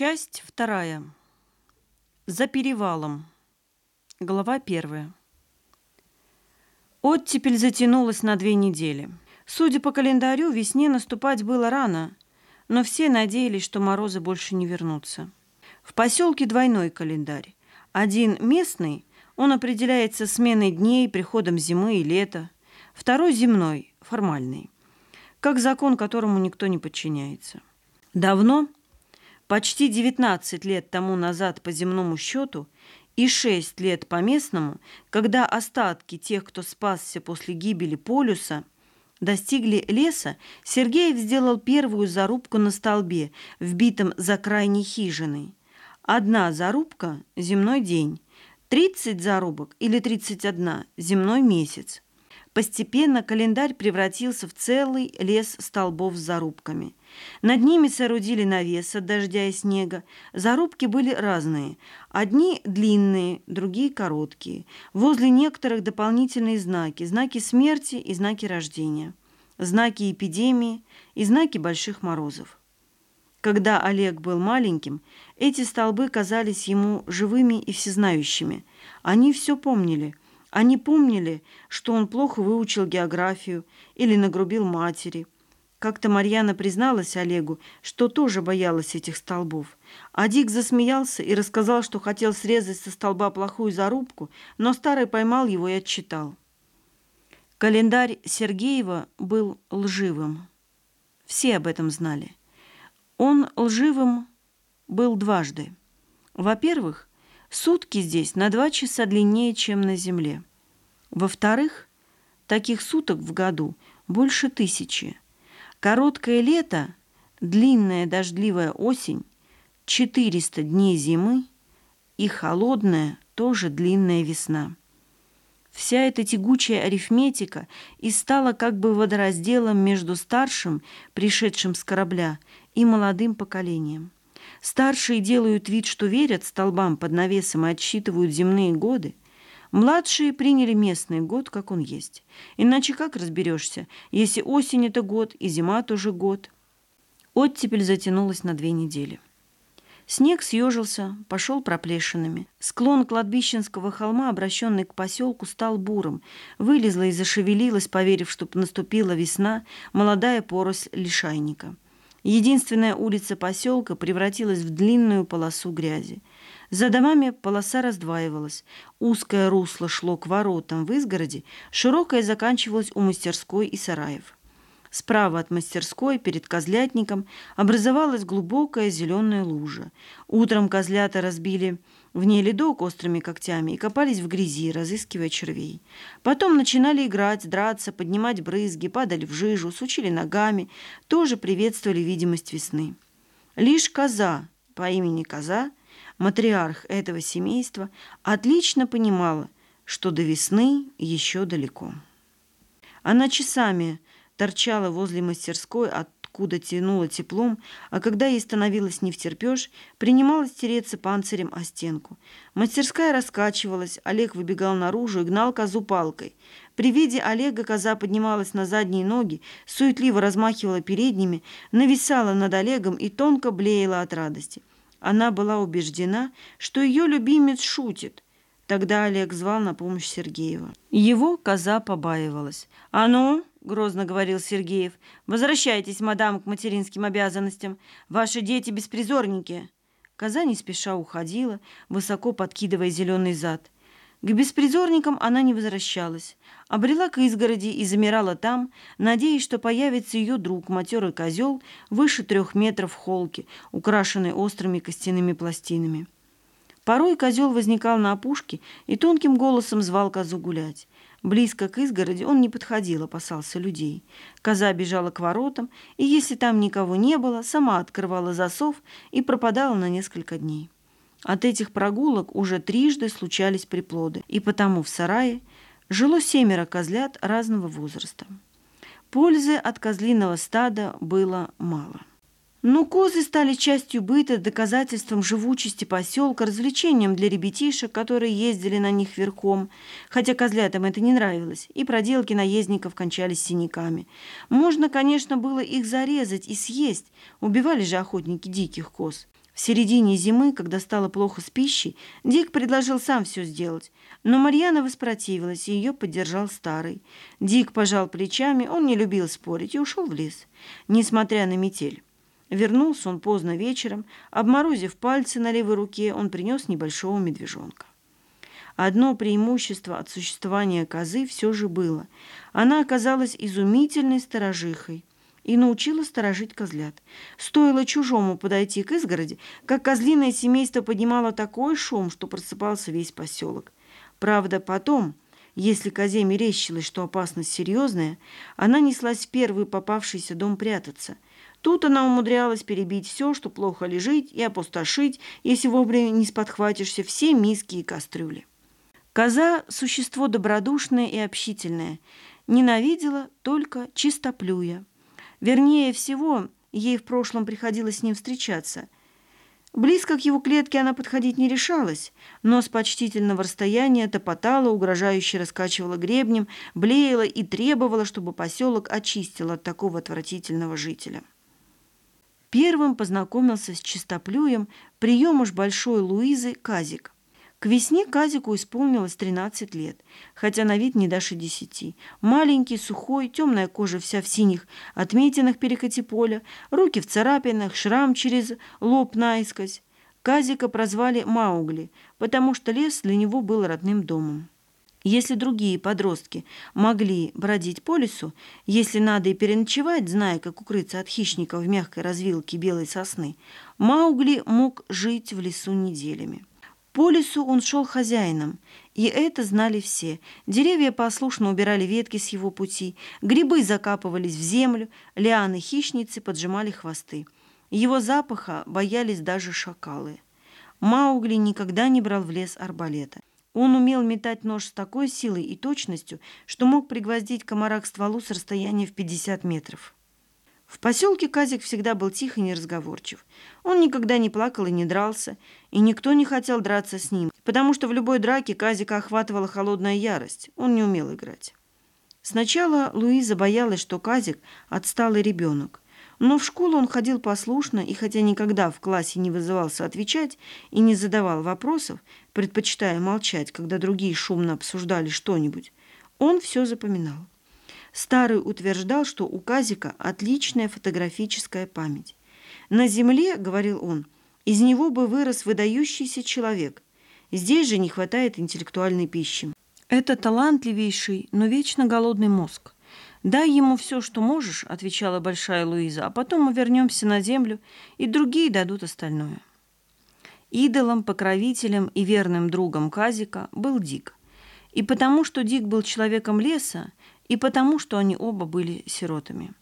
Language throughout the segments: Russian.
Часть вторая. За перевалом. Глава первая. Оттепель затянулась на две недели. Судя по календарю, весне наступать было рано, но все надеялись, что морозы больше не вернутся. В поселке двойной календарь. Один местный, он определяется сменой дней, приходом зимы и лета. Второй земной, формальный, как закон, которому никто не подчиняется. Давно, почти 19 лет тому назад по земному счету и 6 лет по местному, когда остатки тех, кто спасся после гибели полюса, достигли леса, Сергеев сделал первую зарубку на столбе, вбитом за крайней хижиной. Одна зарубка – земной день, 30 зарубок или 31 – земной месяц. Постепенно календарь превратился в целый лес столбов с зарубками. Над ними соорудили навес от дождя и снега. Зарубки были разные. Одни длинные, другие короткие. Возле некоторых дополнительные знаки. Знаки смерти и знаки рождения. Знаки эпидемии и знаки больших морозов. Когда Олег был маленьким, эти столбы казались ему живыми и всезнающими. Они все помнили – они помнили, что он плохо выучил географию или нагрубил матери. Как-то Марьяна призналась Олегу, что тоже боялась этих столбов. А Дик засмеялся и рассказал, что хотел срезать со столба плохую зарубку, но старый поймал его и отчитал. Календарь Сергеева был лживым. Все об этом знали. Он лживым был дважды. Во-первых, Сутки здесь на два часа длиннее, чем на Земле. Во-вторых, таких суток в году больше тысячи. Короткое лето, длинная дождливая осень, 400 дней зимы и холодная, тоже длинная весна. Вся эта тягучая арифметика и стала как бы водоразделом между старшим, пришедшим с корабля, и молодым поколением. Старшие делают вид, что верят столбам под навесом и отсчитывают земные годы. Младшие приняли местный год, как он есть. Иначе как разберешься, если осень – это год и зима тоже год? Оттепель затянулась на две недели. Снег съежился, пошел проплешинами. Склон кладбищенского холма, обращенный к поселку, стал бурым. Вылезла и зашевелилась, поверив, что наступила весна, молодая поросль лишайника – Единственная улица поселка превратилась в длинную полосу грязи. За домами полоса раздваивалась. Узкое русло шло к воротам в изгороде, широкое заканчивалось у мастерской и сараев. Справа от мастерской, перед козлятником, образовалась глубокая зеленая лужа. Утром козлята разбили в ней ледок острыми когтями и копались в грязи, разыскивая червей. Потом начинали играть, драться, поднимать брызги, падали в жижу, сучили ногами, тоже приветствовали видимость весны. Лишь коза по имени Коза, матриарх этого семейства, отлично понимала, что до весны еще далеко. Она часами торчала возле мастерской, откуда тянуло теплом, а когда ей становилось не втерпешь, принималась тереться панцирем о стенку. Мастерская раскачивалась, Олег выбегал наружу и гнал козу палкой. При виде Олега коза поднималась на задние ноги, суетливо размахивала передними, нависала над Олегом и тонко блеяла от радости. Она была убеждена, что ее любимец шутит. Тогда Олег звал на помощь Сергеева. Его коза побаивалась. «А ну, грозно говорил Сергеев. «Возвращайтесь, мадам, к материнским обязанностям. Ваши дети беспризорники». Коза не спеша уходила, высоко подкидывая зеленый зад. К беспризорникам она не возвращалась. Обрела к изгороди и замирала там, надеясь, что появится ее друг, матерый козел, выше трех метров холки, украшенный острыми костяными пластинами. Порой козел возникал на опушке и тонким голосом звал козу гулять. Близко к изгороди он не подходил, опасался людей. Коза бежала к воротам, и если там никого не было, сама открывала засов и пропадала на несколько дней. От этих прогулок уже трижды случались приплоды, и потому в сарае жило семеро козлят разного возраста. Пользы от козлиного стада было мало. Но козы стали частью быта, доказательством живучести поселка, развлечением для ребятишек, которые ездили на них верхом, хотя козлятам это не нравилось, и проделки наездников кончались синяками. Можно, конечно, было их зарезать и съесть, убивали же охотники диких коз. В середине зимы, когда стало плохо с пищей, Дик предложил сам все сделать, но Марьяна воспротивилась, и ее поддержал старый. Дик пожал плечами, он не любил спорить и ушел в лес, несмотря на метель. Вернулся он поздно вечером, обморозив пальцы на левой руке, он принес небольшого медвежонка. Одно преимущество от существования козы все же было. Она оказалась изумительной сторожихой и научила сторожить козлят. Стоило чужому подойти к изгороди, как козлиное семейство поднимало такой шум, что просыпался весь поселок. Правда, потом, если козе мерещилось, что опасность серьезная, она неслась в первый попавшийся дом прятаться – Тут она умудрялась перебить все, что плохо лежит, и опустошить, если вовремя не сподхватишься, все миски и кастрюли. Коза – существо добродушное и общительное, ненавидела только чистоплюя. Вернее всего, ей в прошлом приходилось с ним встречаться. Близко к его клетке она подходить не решалась, но с почтительного расстояния топотала, угрожающе раскачивала гребнем, блеяла и требовала, чтобы поселок очистил от такого отвратительного жителя. Первым познакомился с чистоплюем приемыш большой Луизы Казик – к весне Казику исполнилось 13 лет, хотя на вид не дашь и. Маленький, сухой, темная кожа вся в синих отметинах перекати поля, руки в царапинах, шрам через лоб наискось. Казика прозвали Маугли, потому что лес для него был родным домом. Если другие подростки могли бродить по лесу, если надо и переночевать, зная, как укрыться от хищников в мягкой развилке белой сосны, Маугли мог жить в лесу неделями. По лесу он шел хозяином, и это знали все. Деревья послушно убирали ветки с его пути, грибы закапывались в землю, лианы-хищницы поджимали хвосты. Его запаха боялись даже шакалы. Маугли никогда не брал в лес арбалета. Он умел метать нож с такой силой и точностью, что мог пригвоздить комара к стволу с расстояния в 50 метров. В поселке Казик всегда был тих и неразговорчив. Он никогда не плакал и не дрался, и никто не хотел драться с ним, потому что в любой драке Казика охватывала холодная ярость. Он не умел играть. Сначала Луиза боялась, что Казик – отсталый ребенок. Но в школу он ходил послушно, и хотя никогда в классе не вызывался отвечать и не задавал вопросов, предпочитая молчать, когда другие шумно обсуждали что-нибудь, он все запоминал. Старый утверждал, что у Казика отличная фотографическая память. «На земле, — говорил он, — из него бы вырос выдающийся человек. Здесь же не хватает интеллектуальной пищи». «Это талантливейший, но вечно голодный мозг. Дай ему все, что можешь, — отвечала большая Луиза, — а потом мы вернемся на землю, и другие дадут остальное». Идолом, покровителем и верным другом Казика был Дик. И потому, что Дик был человеком леса, и потому, что они оба были сиротами.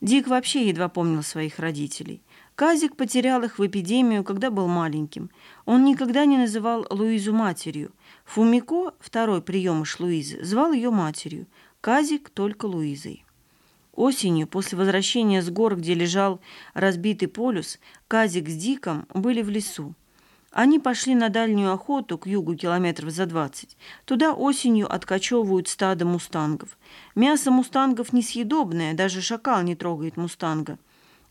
Дик вообще едва помнил своих родителей. Казик потерял их в эпидемию, когда был маленьким. Он никогда не называл Луизу матерью. Фумико, второй приемыш Луизы, звал ее матерью. Казик только Луизой. Осенью, после возвращения с гор, где лежал разбитый полюс, Казик с Диком были в лесу. Они пошли на дальнюю охоту к югу километров за двадцать. Туда осенью откачевывают стадо мустангов. Мясо мустангов несъедобное, даже шакал не трогает мустанга.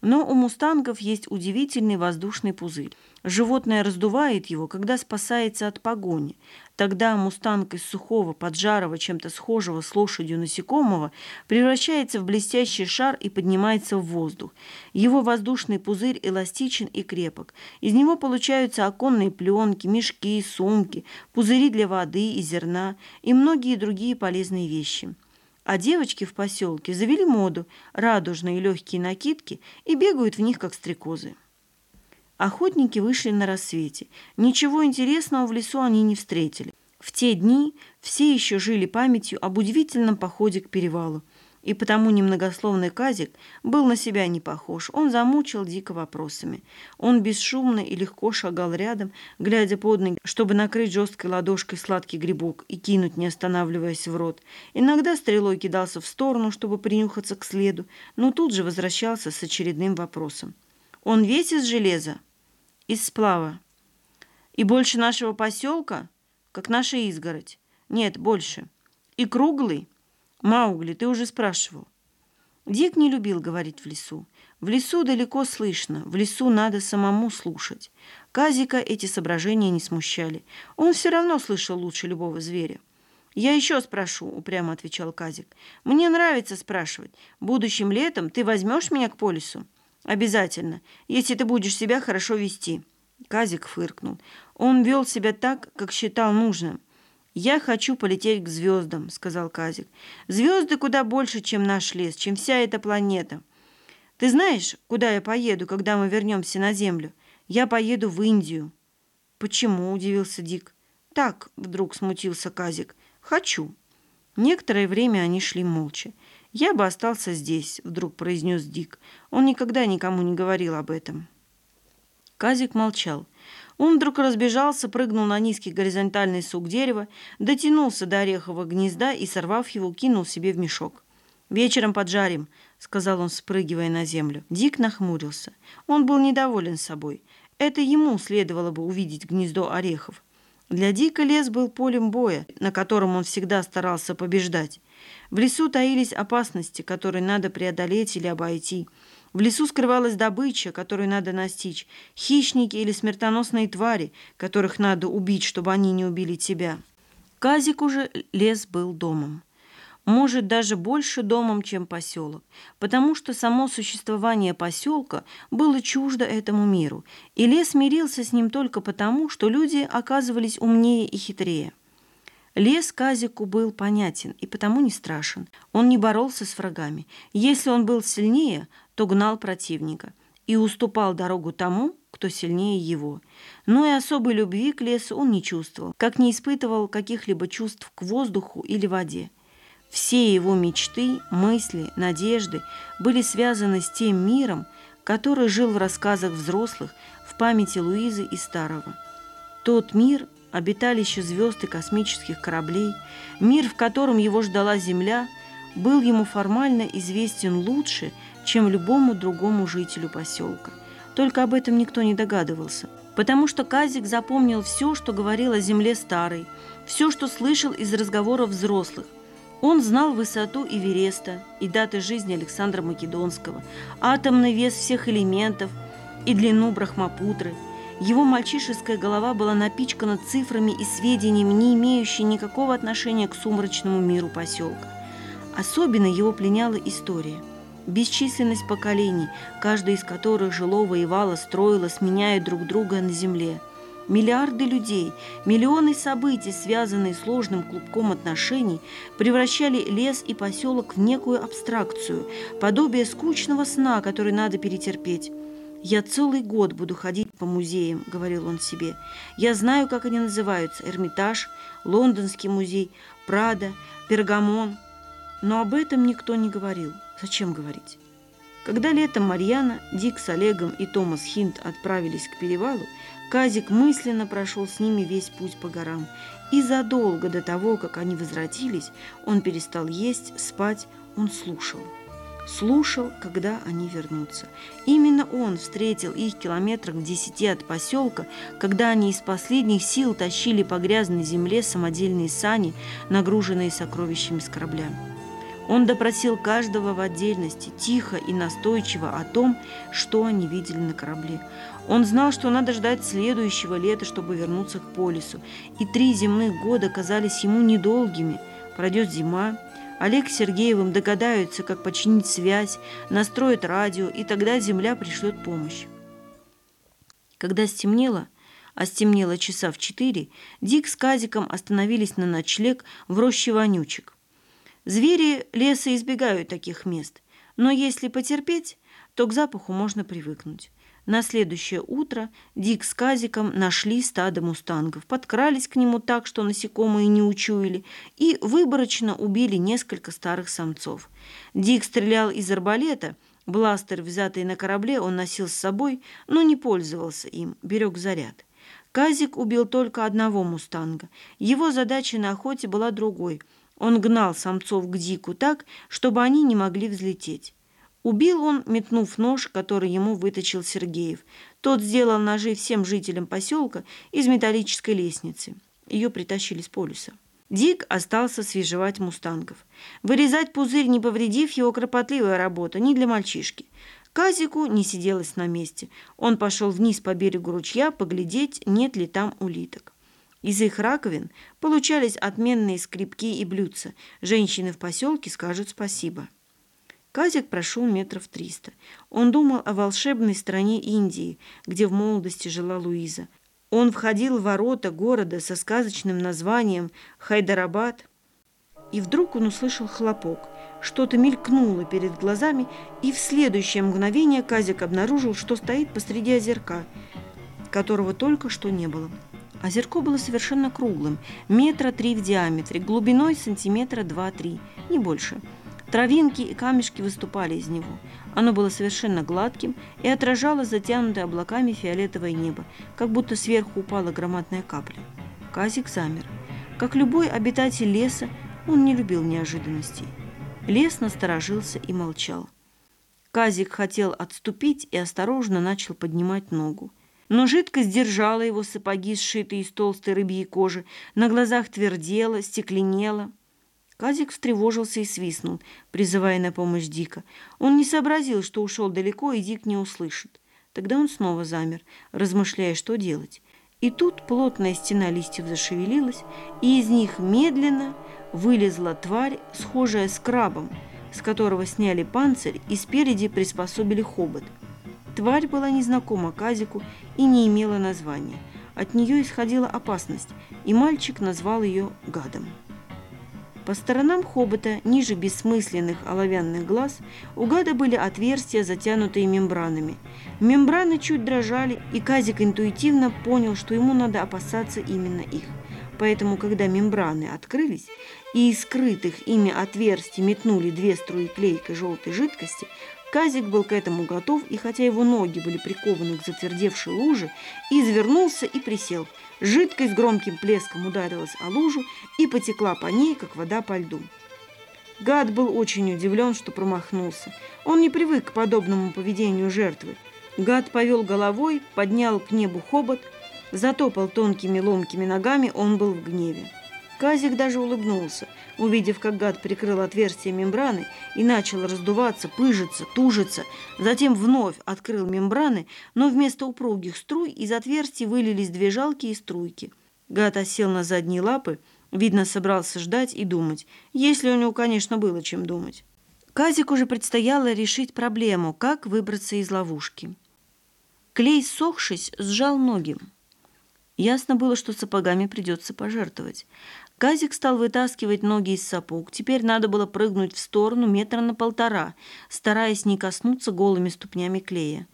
Но у мустангов есть удивительный воздушный пузырь. Животное раздувает его, когда спасается от погони. Тогда мустанг из сухого, поджарого, чем-то схожего с лошадью насекомого превращается в блестящий шар и поднимается в воздух. Его воздушный пузырь эластичен и крепок. Из него получаются оконные пленки, мешки, сумки, пузыри для воды и зерна и многие другие полезные вещи. А девочки в поселке завели моду – радужные легкие накидки и бегают в них, как стрекозы. Охотники вышли на рассвете. Ничего интересного в лесу они не встретили. В те дни все еще жили памятью об удивительном походе к перевалу. И потому немногословный Казик был на себя не похож. Он замучил дико вопросами. Он бесшумно и легко шагал рядом, глядя под ноги, чтобы накрыть жесткой ладошкой сладкий грибок и кинуть, не останавливаясь в рот. Иногда стрелой кидался в сторону, чтобы принюхаться к следу, но тут же возвращался с очередным вопросом. «Он весь из железа?» «Из сплава». «И больше нашего поселка?» «Как наша изгородь?» «Нет, больше». «И круглый?» «Маугли, ты уже спрашивал». Дик не любил говорить в лесу. В лесу далеко слышно, в лесу надо самому слушать. Казика эти соображения не смущали. Он все равно слышал лучше любого зверя. «Я еще спрошу», — упрямо отвечал Казик. «Мне нравится спрашивать. Будущим летом ты возьмешь меня к полюсу?» «Обязательно, если ты будешь себя хорошо вести». Казик фыркнул. Он вел себя так, как считал нужным. «Я хочу полететь к звездам», — сказал Казик. «Звезды куда больше, чем наш лес, чем вся эта планета. Ты знаешь, куда я поеду, когда мы вернемся на Землю? Я поеду в Индию». «Почему?» — удивился Дик. «Так», — вдруг смутился Казик. «Хочу». Некоторое время они шли молча. «Я бы остался здесь», — вдруг произнес Дик. Он никогда никому не говорил об этом. Казик молчал. Он вдруг разбежался, прыгнул на низкий горизонтальный сук дерева, дотянулся до орехового гнезда и, сорвав его, кинул себе в мешок. «Вечером поджарим», — сказал он, спрыгивая на землю. Дик нахмурился. Он был недоволен собой. Это ему следовало бы увидеть гнездо орехов. Для Дика лес был полем боя, на котором он всегда старался побеждать. В лесу таились опасности, которые надо преодолеть или обойти. В лесу скрывалась добыча, которую надо настичь, хищники или смертоносные твари, которых надо убить, чтобы они не убили тебя. Казик уже лес был домом может даже больше домом, чем поселок, потому что само существование поселка было чуждо этому миру, и лес мирился с ним только потому, что люди оказывались умнее и хитрее. Лес Казику был понятен и потому не страшен. Он не боролся с врагами. Если он был сильнее, то гнал противника и уступал дорогу тому, кто сильнее его. Но и особой любви к лесу он не чувствовал, как не испытывал каких-либо чувств к воздуху или воде. Все его мечты, мысли, надежды были связаны с тем миром, который жил в рассказах взрослых, в памяти Луизы и Старого. Тот мир – обиталище звезд и космических кораблей, мир, в котором его ждала Земля, был ему формально известен лучше, чем любому другому жителю поселка. Только об этом никто не догадывался, потому что Казик запомнил все, что говорил о Земле Старой, все, что слышал из разговоров взрослых, он знал высоту Эвереста и даты жизни Александра Македонского, атомный вес всех элементов и длину Брахмапутры. Его мальчишеская голова была напичкана цифрами и сведениями, не имеющими никакого отношения к сумрачному миру поселка. Особенно его пленяла история. Бесчисленность поколений, каждая из которых жило, воевало, строило, сменяя друг друга на земле – Миллиарды людей, миллионы событий, связанные сложным клубком отношений, превращали лес и поселок в некую абстракцию, подобие скучного сна, который надо перетерпеть. «Я целый год буду ходить по музеям», — говорил он себе. «Я знаю, как они называются. Эрмитаж, Лондонский музей, Прада, Пергамон». Но об этом никто не говорил. Зачем говорить? Когда летом Марьяна, Дик с Олегом и Томас Хинт отправились к перевалу, Казик мысленно прошел с ними весь путь по горам. И задолго до того, как они возвратились, он перестал есть, спать, он слушал. Слушал, когда они вернутся. Именно он встретил их километрах в десяти от поселка, когда они из последних сил тащили по грязной земле самодельные сани, нагруженные сокровищами с корабля. Он допросил каждого в отдельности, тихо и настойчиво о том, что они видели на корабле. Он знал, что надо ждать следующего лета, чтобы вернуться к полюсу. И три земных года казались ему недолгими. Пройдет зима, Олег с Сергеевым догадаются, как починить связь, настроят радио, и тогда Земля пришлет помощь. Когда стемнело, а стемнело часа в четыре, Дик с Казиком остановились на ночлег в роще вонючек. Звери леса избегают таких мест, но если потерпеть, то к запаху можно привыкнуть. На следующее утро Дик с Казиком нашли стадо мустангов, подкрались к нему так, что насекомые не учуяли, и выборочно убили несколько старых самцов. Дик стрелял из арбалета, бластер, взятый на корабле, он носил с собой, но не пользовался им, берег заряд. Казик убил только одного мустанга. Его задача на охоте была другой – он гнал самцов к Дику так, чтобы они не могли взлететь. Убил он, метнув нож, который ему выточил Сергеев. Тот сделал ножи всем жителям поселка из металлической лестницы. Ее притащили с полюса. Дик остался свежевать мустангов. Вырезать пузырь, не повредив его, кропотливая работа, не для мальчишки. Казику не сиделось на месте. Он пошел вниз по берегу ручья поглядеть, нет ли там улиток. Из их раковин получались отменные скрипки и блюдца. Женщины в поселке скажут спасибо. Казик прошел метров триста. Он думал о волшебной стране Индии, где в молодости жила Луиза. Он входил в ворота города со сказочным названием Хайдарабад, и вдруг он услышал хлопок. Что-то мелькнуло перед глазами, и в следующее мгновение Казик обнаружил, что стоит посреди озерка, которого только что не было. Озерко было совершенно круглым, метра три в диаметре, глубиной сантиметра два-три, не больше – Травинки и камешки выступали из него. Оно было совершенно гладким и отражало затянутое облаками фиолетовое небо, как будто сверху упала громадная капля. Казик замер. Как любой обитатель леса, он не любил неожиданностей. Лес насторожился и молчал. Казик хотел отступить и осторожно начал поднимать ногу. Но жидкость держала его сапоги, сшитые из толстой рыбьей кожи, на глазах твердела, стекленела – Казик встревожился и свистнул, призывая на помощь Дика. Он не сообразил, что ушел далеко, и Дик не услышит. Тогда он снова замер, размышляя, что делать. И тут плотная стена листьев зашевелилась, и из них медленно вылезла тварь, схожая с крабом, с которого сняли панцирь и спереди приспособили хобот. Тварь была незнакома Казику и не имела названия. От нее исходила опасность, и мальчик назвал ее гадом. По сторонам хобота, ниже бессмысленных оловянных глаз, у гада были отверстия, затянутые мембранами. Мембраны чуть дрожали, и Казик интуитивно понял, что ему надо опасаться именно их. Поэтому, когда мембраны открылись, и из скрытых ими отверстий метнули две струи клейкой желтой жидкости, Казик был к этому готов, и хотя его ноги были прикованы к затвердевшей луже, извернулся и присел. Жидкость громким плеском ударилась о лужу и потекла по ней, как вода по льду. Гад был очень удивлен, что промахнулся. Он не привык к подобному поведению жертвы. Гад повел головой, поднял к небу хобот, затопал тонкими ломкими ногами, он был в гневе. Казик даже улыбнулся, увидев, как гад прикрыл отверстие мембраны и начал раздуваться, пыжиться, тужиться. Затем вновь открыл мембраны, но вместо упругих струй из отверстий вылились две жалкие струйки. Гад осел на задние лапы, видно, собрался ждать и думать, если у него, конечно, было чем думать. Казик уже предстояло решить проблему, как выбраться из ловушки. Клей, сохшись, сжал ноги. Ясно было, что сапогами придется пожертвовать. Казик стал вытаскивать ноги из сапог. Теперь надо было прыгнуть в сторону метра на полтора, стараясь не коснуться голыми ступнями клея.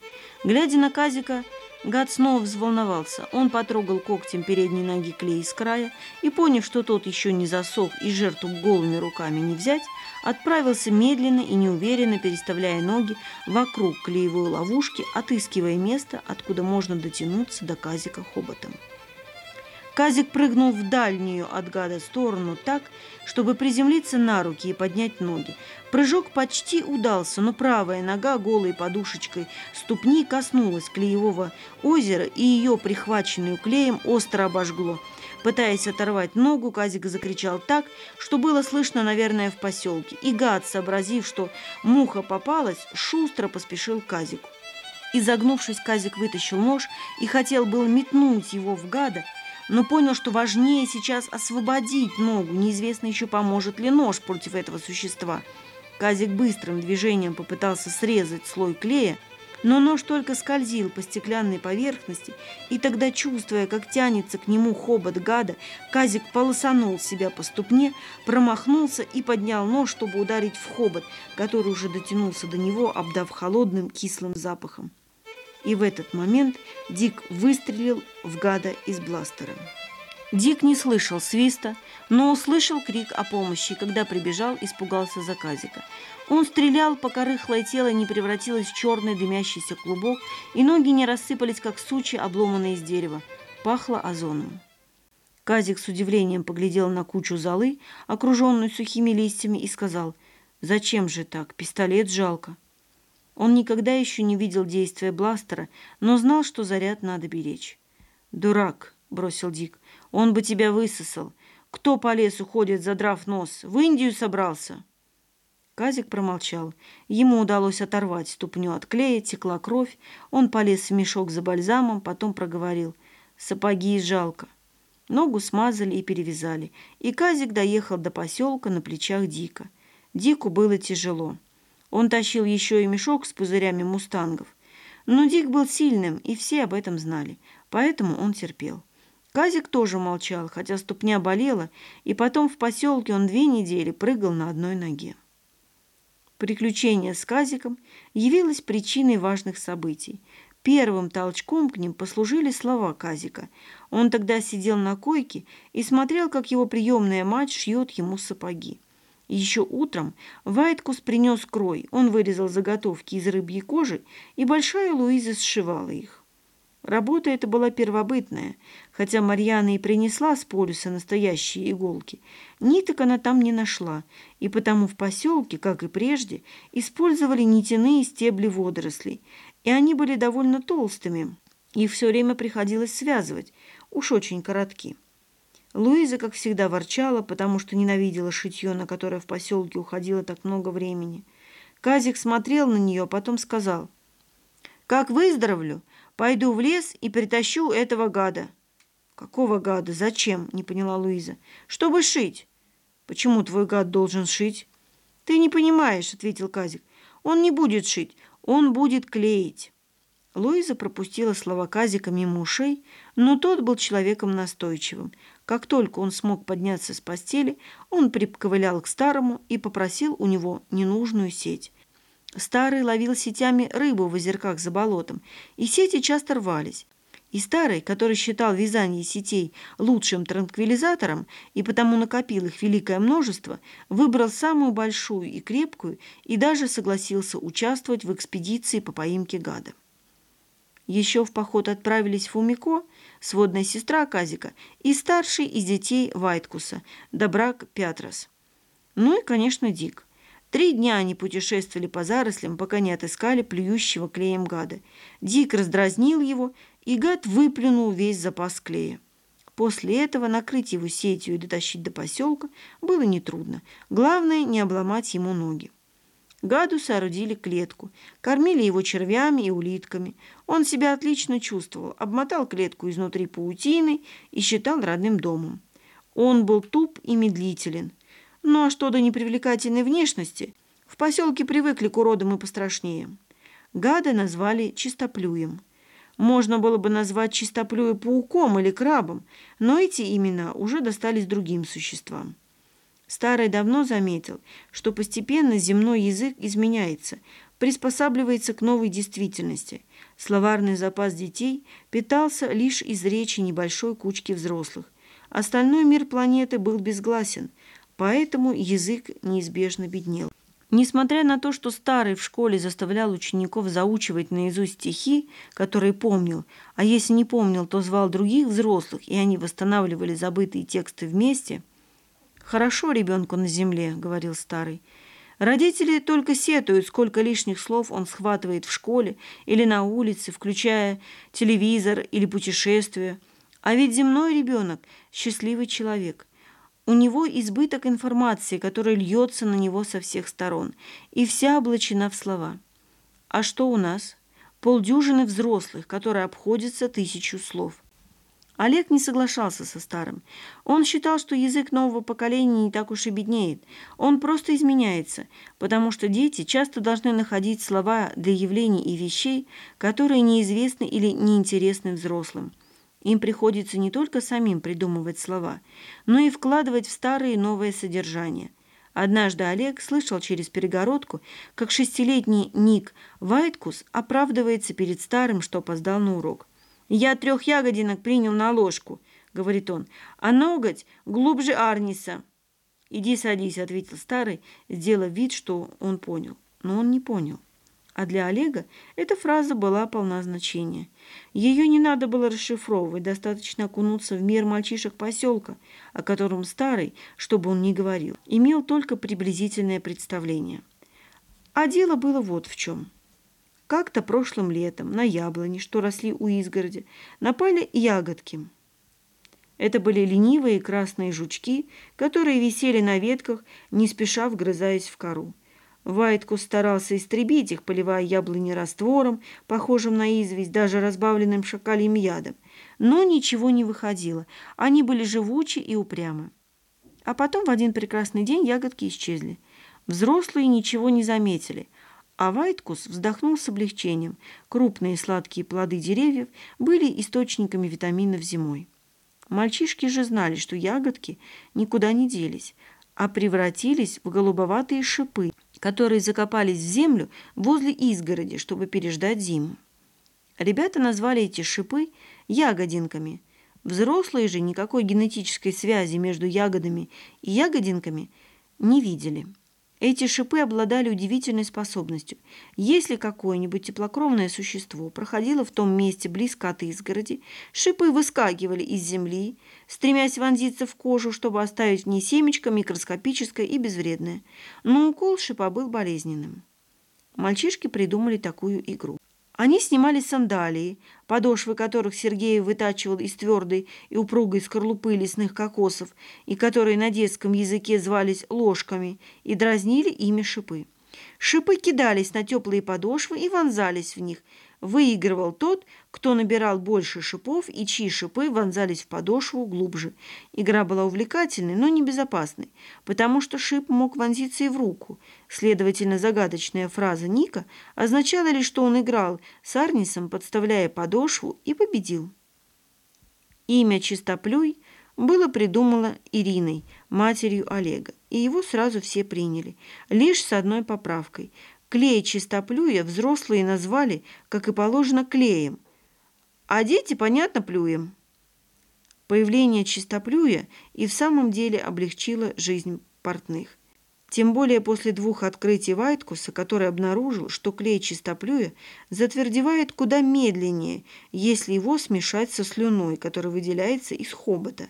Глядя на Казика, гад снова взволновался. Он потрогал когтем передней ноги клей с края и, поняв, что тот еще не засох и жертву голыми руками не взять, отправился медленно и неуверенно, переставляя ноги вокруг клеевой ловушки, отыскивая место, откуда можно дотянуться до Казика хоботом. Казик прыгнул в дальнюю от гада сторону так, чтобы приземлиться на руки и поднять ноги. Прыжок почти удался, но правая нога голой подушечкой ступни коснулась клеевого озера, и ее, прихваченную клеем, остро обожгло. Пытаясь оторвать ногу, Казик закричал так, что было слышно, наверное, в поселке. И гад, сообразив, что муха попалась, шустро поспешил к Казику. Изогнувшись, Казик вытащил нож и хотел был метнуть его в гада, но понял, что важнее сейчас освободить ногу. Неизвестно еще, поможет ли нож против этого существа. Казик быстрым движением попытался срезать слой клея, но нож только скользил по стеклянной поверхности, и тогда, чувствуя, как тянется к нему хобот гада, Казик полосанул себя по ступне, промахнулся и поднял нож, чтобы ударить в хобот, который уже дотянулся до него, обдав холодным кислым запахом. И в этот момент Дик выстрелил в гада из бластера. Дик не слышал свиста, но услышал крик о помощи, когда прибежал, испугался заказика. Он стрелял, пока рыхлое тело не превратилось в черный дымящийся клубок, и ноги не рассыпались, как сучи, обломанные из дерева. Пахло озоном. Казик с удивлением поглядел на кучу золы, окруженную сухими листьями, и сказал, «Зачем же так? Пистолет жалко». Он никогда еще не видел действия бластера, но знал, что заряд надо беречь. «Дурак!» — бросил Дик. «Он бы тебя высосал. Кто по лесу ходит, задрав нос? В Индию собрался?» Казик промолчал. Ему удалось оторвать ступню от клея, текла кровь. Он полез в мешок за бальзамом, потом проговорил. «Сапоги жалко». Ногу смазали и перевязали, и Казик доехал до поселка на плечах Дика. Дику было тяжело. Он тащил еще и мешок с пузырями мустангов. Но Дик был сильным, и все об этом знали, поэтому он терпел. Казик тоже молчал, хотя ступня болела, и потом в поселке он две недели прыгал на одной ноге. Приключение с Казиком явилось причиной важных событий. Первым толчком к ним послужили слова Казика. Он тогда сидел на койке и смотрел, как его приемная мать шьет ему сапоги. Еще утром Вайткус принес крой. Он вырезал заготовки из рыбьей кожи, и большая Луиза сшивала их. Работа эта была первобытная, хотя Марьяна и принесла с полюса настоящие иголки. Ниток она там не нашла, и потому в поселке, как и прежде, использовали нитяные стебли водорослей, и они были довольно толстыми. Их все время приходилось связывать, уж очень коротки. Луиза, как всегда, ворчала, потому что ненавидела шитье, на которое в поселке уходило так много времени. Казик смотрел на нее, а потом сказал, «Как выздоровлю, пойду в лес и притащу этого гада». «Какого гада? Зачем?» – не поняла Луиза. «Чтобы шить». «Почему твой гад должен шить?» «Ты не понимаешь», – ответил Казик. «Он не будет шить, он будет клеить». Луиза пропустила слова Казика мимо ушей, но тот был человеком настойчивым. Как только он смог подняться с постели, он приковылял к старому и попросил у него ненужную сеть. Старый ловил сетями рыбу в озерках за болотом, и сети часто рвались. И старый, который считал вязание сетей лучшим транквилизатором и потому накопил их великое множество, выбрал самую большую и крепкую и даже согласился участвовать в экспедиции по поимке гада. Еще в поход отправились Фумико, сводная сестра Казика, и старший из детей Вайткуса, Добрак Пятрос. Ну и, конечно, Дик. Три дня они путешествовали по зарослям, пока не отыскали плюющего клеем гада. Дик раздразнил его, и гад выплюнул весь запас клея. После этого накрыть его сетью и дотащить до поселка было нетрудно. Главное, не обломать ему ноги. Гаду соорудили клетку, кормили его червями и улитками. Он себя отлично чувствовал, обмотал клетку изнутри паутиной и считал родным домом. Он был туп и медлителен. Ну а что до непривлекательной внешности, в поселке привыкли к уродам и пострашнее. Гада назвали чистоплюем. Можно было бы назвать чистоплюя пауком или крабом, но эти имена уже достались другим существам. Старый давно заметил, что постепенно земной язык изменяется, приспосабливается к новой действительности. Словарный запас детей питался лишь из речи небольшой кучки взрослых. Остальной мир планеты был безгласен, поэтому язык неизбежно беднел. Несмотря на то, что старый в школе заставлял учеников заучивать наизусть стихи, которые помнил, а если не помнил, то звал других взрослых, и они восстанавливали забытые тексты вместе – «Хорошо ребенку на земле», — говорил старый. Родители только сетуют, сколько лишних слов он схватывает в школе или на улице, включая телевизор или путешествие. А ведь земной ребенок – счастливый человек. У него избыток информации, которая льется на него со всех сторон, и вся облачена в слова. А что у нас? Полдюжины взрослых, которые обходятся тысячу слов. Олег не соглашался со старым. Он считал, что язык нового поколения не так уж и беднеет. Он просто изменяется, потому что дети часто должны находить слова для явлений и вещей, которые неизвестны или неинтересны взрослым. Им приходится не только самим придумывать слова, но и вкладывать в старые новое содержание. Однажды Олег слышал через перегородку, как шестилетний Ник Вайткус оправдывается перед старым, что опоздал на урок. «Я трех ягодинок принял на ложку», — говорит он, «а ноготь глубже Арниса». «Иди садись», — ответил старый, сделав вид, что он понял. Но он не понял. А для Олега эта фраза была полна значения. Ее не надо было расшифровывать, достаточно окунуться в мир мальчишек поселка, о котором старый, чтобы он ни говорил, имел только приблизительное представление. А дело было вот в чем. Как-то прошлым летом на яблони, что росли у изгороди, напали ягодки. Это были ленивые красные жучки, которые висели на ветках, не спеша вгрызаясь в кору. Вайткус старался истребить их, поливая яблони раствором, похожим на известь, даже разбавленным шакалем ядом. Но ничего не выходило. Они были живучи и упрямы. А потом в один прекрасный день ягодки исчезли. Взрослые ничего не заметили, а Вайткус вздохнул с облегчением. Крупные сладкие плоды деревьев были источниками витаминов зимой. Мальчишки же знали, что ягодки никуда не делись, а превратились в голубоватые шипы, которые закопались в землю возле изгороди, чтобы переждать зиму. Ребята назвали эти шипы ягодинками. Взрослые же никакой генетической связи между ягодами и ягодинками не видели. Эти шипы обладали удивительной способностью. Если какое-нибудь теплокровное существо проходило в том месте близко от изгороди, шипы выскакивали из земли, стремясь вонзиться в кожу, чтобы оставить в ней семечко микроскопическое и безвредное. Но укол шипа был болезненным. Мальчишки придумали такую игру. Они снимали сандалии, подошвы которых Сергей вытачивал из твердой и упругой скорлупы лесных кокосов, и которые на детском языке звались ложками, и дразнили ими шипы. Шипы кидались на теплые подошвы и вонзались в них, Выигрывал тот, кто набирал больше шипов и чьи шипы вонзались в подошву глубже. Игра была увлекательной, но небезопасной, потому что шип мог вонзиться и в руку. Следовательно, загадочная фраза Ника означала лишь, что он играл с Арнисом, подставляя подошву, и победил. Имя Чистоплюй было придумано Ириной, матерью Олега, и его сразу все приняли, лишь с одной поправкой – Клей чистоплюя взрослые назвали, как и положено, клеем, а дети, понятно, плюем. Появление чистоплюя и в самом деле облегчило жизнь портных. Тем более после двух открытий Вайткуса, который обнаружил, что клей чистоплюя затвердевает куда медленнее, если его смешать со слюной, которая выделяется из хобота.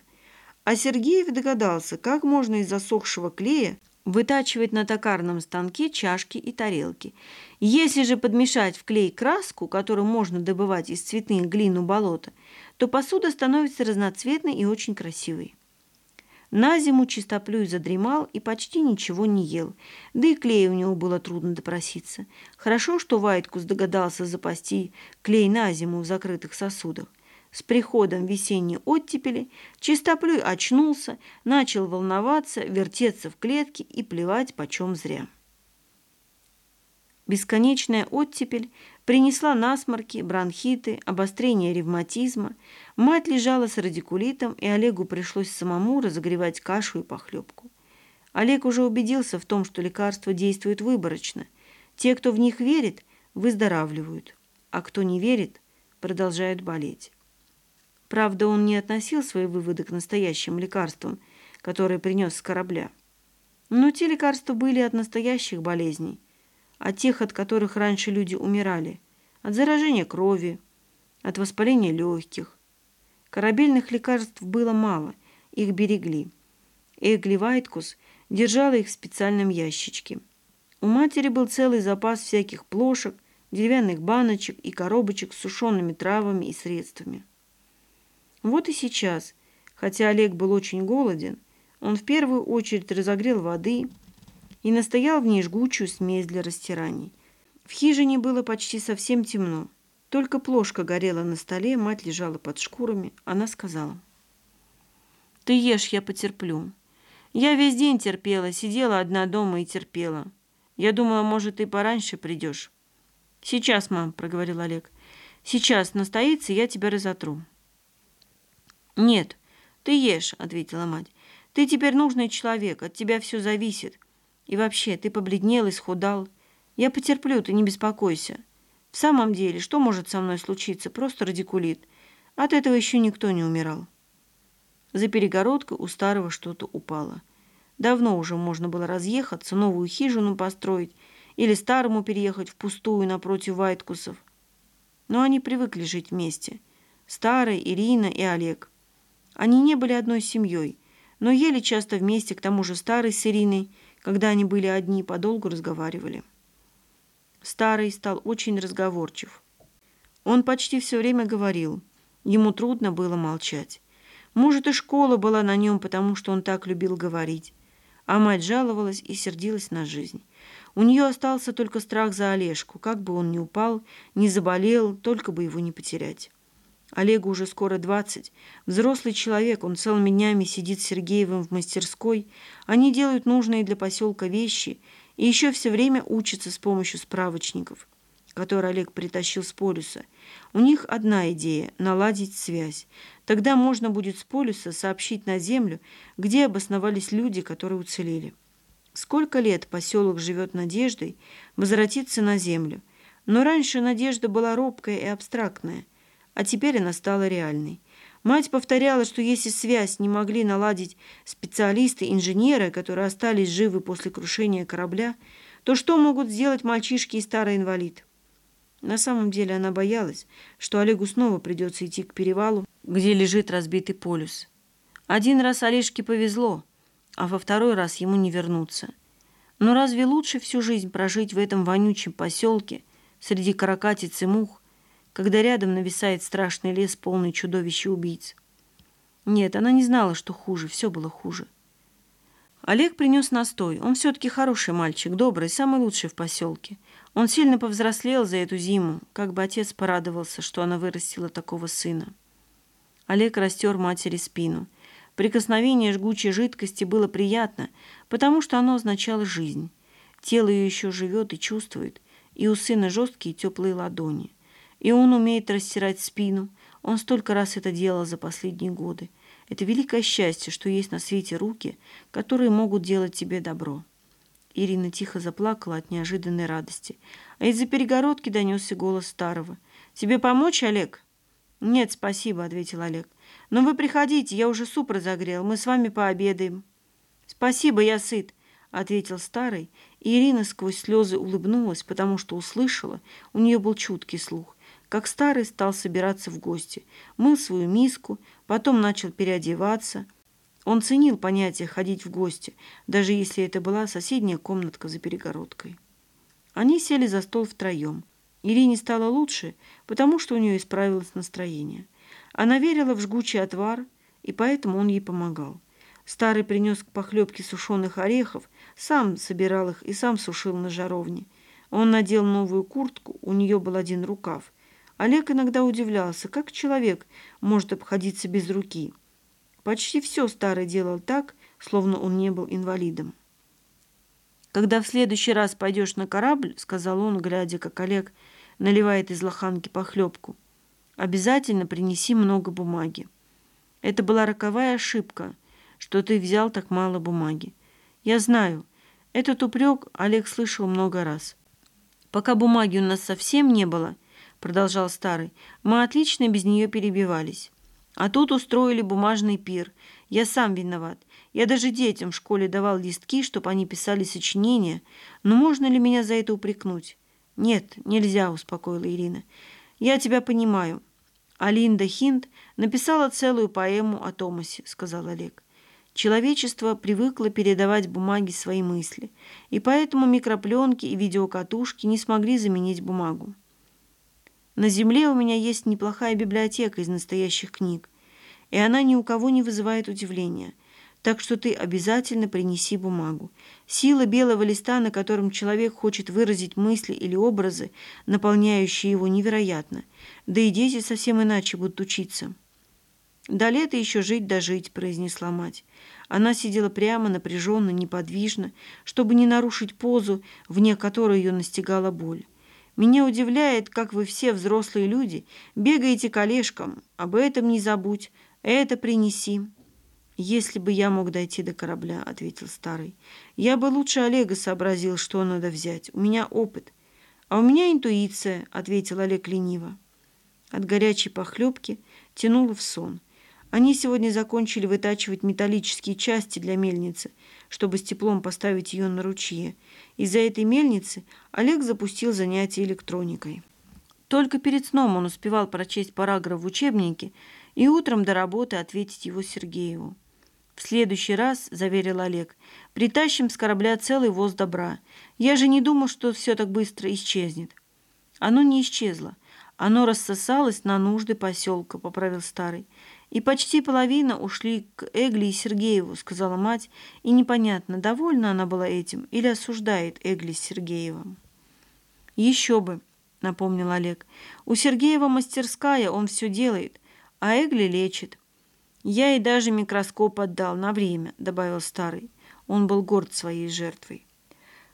А Сергеев догадался, как можно из засохшего клея вытачивать на токарном станке чашки и тарелки. Если же подмешать в клей краску, которую можно добывать из цветных глину болота, то посуда становится разноцветной и очень красивой. На зиму чистоплюй задремал и почти ничего не ел, да и клей у него было трудно допроситься. Хорошо, что Вайткус догадался запасти клей на зиму в закрытых сосудах. С приходом весенней оттепели чистоплюй очнулся, начал волноваться, вертеться в клетке и плевать почем зря. Бесконечная оттепель принесла насморки, бронхиты, обострение ревматизма. Мать лежала с радикулитом, и Олегу пришлось самому разогревать кашу и похлебку. Олег уже убедился в том, что лекарства действуют выборочно. Те, кто в них верит, выздоравливают, а кто не верит, продолжают болеть. Правда, он не относил свои выводы к настоящим лекарствам, которые принес с корабля. Но те лекарства были от настоящих болезней, от тех, от которых раньше люди умирали, от заражения крови, от воспаления легких. Корабельных лекарств было мало, их берегли. Эгли Вайткус держала их в специальном ящичке. У матери был целый запас всяких плошек, деревянных баночек и коробочек с сушеными травами и средствами. Вот и сейчас, хотя Олег был очень голоден, он в первую очередь разогрел воды и настоял в ней жгучую смесь для растираний. В хижине было почти совсем темно. Только плошка горела на столе, мать лежала под шкурами. Она сказала, «Ты ешь, я потерплю. Я весь день терпела, сидела одна дома и терпела. Я думала, может, ты пораньше придешь». «Сейчас, мам», — проговорил Олег. «Сейчас настоится, я тебя разотру». «Нет, ты ешь», — ответила мать. «Ты теперь нужный человек, от тебя все зависит. И вообще, ты побледнел и схудал. Я потерплю, ты не беспокойся. В самом деле, что может со мной случиться? Просто радикулит. От этого еще никто не умирал». За перегородкой у старого что-то упало. Давно уже можно было разъехаться, новую хижину построить или старому переехать в пустую напротив Вайткусов. Но они привыкли жить вместе. Старый, Ирина и Олег. Они не были одной семьей, но ели часто вместе, к тому же старый с Ириной, когда они были одни, подолгу разговаривали. Старый стал очень разговорчив. Он почти все время говорил. Ему трудно было молчать. Может, и школа была на нем, потому что он так любил говорить. А мать жаловалась и сердилась на жизнь. У нее остался только страх за Олежку, как бы он ни упал, не заболел, только бы его не потерять. Олегу уже скоро двадцать. Взрослый человек, он целыми днями сидит с Сергеевым в мастерской. Они делают нужные для поселка вещи и еще все время учатся с помощью справочников, которые Олег притащил с полюса. У них одна идея – наладить связь. Тогда можно будет с полюса сообщить на землю, где обосновались люди, которые уцелели. Сколько лет поселок живет надеждой возвратиться на землю. Но раньше надежда была робкая и абстрактная а теперь она стала реальной. Мать повторяла, что если связь не могли наладить специалисты, инженеры, которые остались живы после крушения корабля, то что могут сделать мальчишки и старый инвалид? На самом деле она боялась, что Олегу снова придется идти к перевалу, где лежит разбитый полюс. Один раз Олежке повезло, а во второй раз ему не вернуться. Но разве лучше всю жизнь прожить в этом вонючем поселке среди каракатиц и мух, когда рядом нависает страшный лес, полный чудовищ и убийц. Нет, она не знала, что хуже, все было хуже. Олег принес настой. Он все-таки хороший мальчик, добрый, самый лучший в поселке. Он сильно повзрослел за эту зиму, как бы отец порадовался, что она вырастила такого сына. Олег растер матери спину. Прикосновение жгучей жидкости было приятно, потому что оно означало жизнь. Тело ее еще живет и чувствует, и у сына жесткие теплые ладони – и он умеет растирать спину. Он столько раз это делал за последние годы. Это великое счастье, что есть на свете руки, которые могут делать тебе добро. Ирина тихо заплакала от неожиданной радости. А из-за перегородки донесся голос старого. «Тебе помочь, Олег?» «Нет, спасибо», — ответил Олег. «Но вы приходите, я уже суп разогрел, мы с вами пообедаем». «Спасибо, я сыт», — ответил старый, и Ирина сквозь слезы улыбнулась, потому что услышала, у нее был чуткий слух, как старый стал собираться в гости, мыл свою миску, потом начал переодеваться. Он ценил понятие «ходить в гости», даже если это была соседняя комнатка за перегородкой. Они сели за стол втроем. Ирине стало лучше, потому что у нее исправилось настроение. Она верила в жгучий отвар, и поэтому он ей помогал. Старый принес к похлебке сушеных орехов, сам собирал их и сам сушил на жаровне. Он надел новую куртку, у нее был один рукав – Олег иногда удивлялся, как человек может обходиться без руки. Почти все старый делал так, словно он не был инвалидом. «Когда в следующий раз пойдешь на корабль, — сказал он, глядя, как Олег наливает из лоханки похлебку, — обязательно принеси много бумаги. Это была роковая ошибка, что ты взял так мало бумаги. Я знаю, этот упрек Олег слышал много раз. Пока бумаги у нас совсем не было, продолжал старый, мы отлично без нее перебивались. А тут устроили бумажный пир. Я сам виноват. Я даже детям в школе давал листки, чтобы они писали сочинения. Но можно ли меня за это упрекнуть? Нет, нельзя, успокоила Ирина. Я тебя понимаю. А Линда Хинд написала целую поэму о Томасе, сказал Олег. Человечество привыкло передавать бумаге свои мысли, и поэтому микропленки и видеокатушки не смогли заменить бумагу. На земле у меня есть неплохая библиотека из настоящих книг, и она ни у кого не вызывает удивления. Так что ты обязательно принеси бумагу. Сила белого листа, на котором человек хочет выразить мысли или образы, наполняющие его, невероятно. Да и дети совсем иначе будут учиться. «До лета еще жить да жить», — произнесла мать. Она сидела прямо, напряженно, неподвижно, чтобы не нарушить позу, вне которой ее настигала боль. Меня удивляет, как вы все взрослые люди бегаете к. Об этом не забудь. Это принеси. «Если бы я мог дойти до корабля», — ответил старый, — «я бы лучше Олега сообразил, что надо взять. У меня опыт». «А у меня интуиция», — ответил Олег лениво. От горячей похлебки тянуло в сон. Они сегодня закончили вытачивать металлические части для мельницы, чтобы с теплом поставить ее на ручье. Из-за этой мельницы Олег запустил занятия электроникой. Только перед сном он успевал прочесть параграф в учебнике и утром до работы ответить его Сергееву. «В следующий раз, — заверил Олег, — притащим с корабля целый воз добра. Я же не думал, что все так быстро исчезнет». Оно не исчезло, Оно рассосалось на нужды поселка, поправил старый. И почти половина ушли к Эгли и Сергееву, сказала мать, и непонятно, довольна она была этим или осуждает Эгли с Сергеевым. Еще бы, напомнил Олег. У Сергеева мастерская, он все делает, а Эгли лечит. Я ей даже микроскоп отдал на время, добавил старый. Он был горд своей жертвой.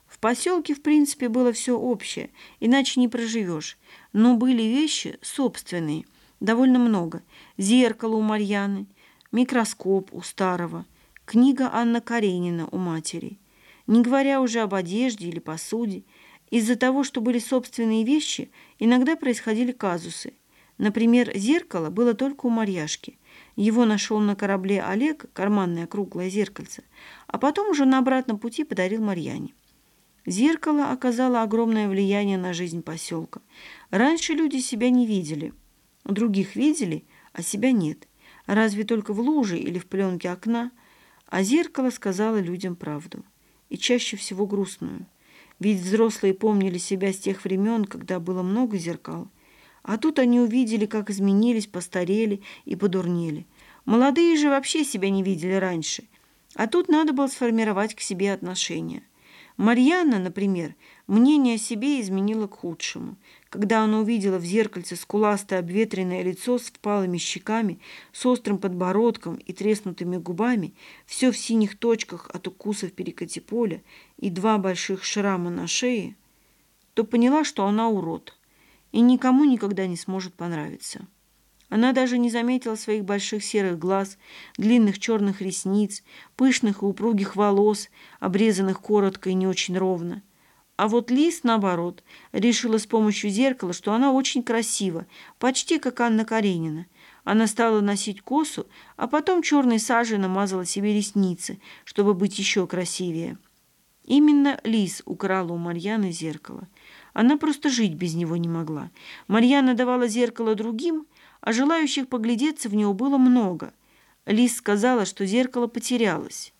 В поселке, в принципе, было все общее, иначе не проживешь. Но были вещи собственные, довольно много. Зеркало у Марьяны, микроскоп у старого, книга Анна Каренина у матери. Не говоря уже об одежде или посуде, из-за того, что были собственные вещи, иногда происходили казусы. Например, зеркало было только у Марьяшки. Его нашел на корабле Олег, карманное круглое зеркальце, а потом уже на обратном пути подарил Марьяне. Зеркало оказало огромное влияние на жизнь поселка. Раньше люди себя не видели. Других видели, а себя нет. Разве только в луже или в пленке окна. А зеркало сказало людям правду. И чаще всего грустную. Ведь взрослые помнили себя с тех времен, когда было много зеркал. А тут они увидели, как изменились, постарели и подурнели. Молодые же вообще себя не видели раньше. А тут надо было сформировать к себе отношения. Марьяна, например, мнение о себе изменила к худшему. Когда она увидела в зеркальце скуластое обветренное лицо с впалыми щеками, с острым подбородком и треснутыми губами, все в синих точках от укусов перекати-поля и два больших шрама на шее, то поняла, что она урод и никому никогда не сможет понравиться. Она даже не заметила своих больших серых глаз, длинных черных ресниц, пышных и упругих волос, обрезанных коротко и не очень ровно. А вот Лис, наоборот, решила с помощью зеркала, что она очень красива, почти как Анна Каренина. Она стала носить косу, а потом черной сажей намазала себе ресницы, чтобы быть еще красивее. Именно Лис украла у Марьяны зеркало. Она просто жить без него не могла. Марьяна давала зеркало другим – а желающих поглядеться в него было много. Лис сказала, что зеркало потерялось.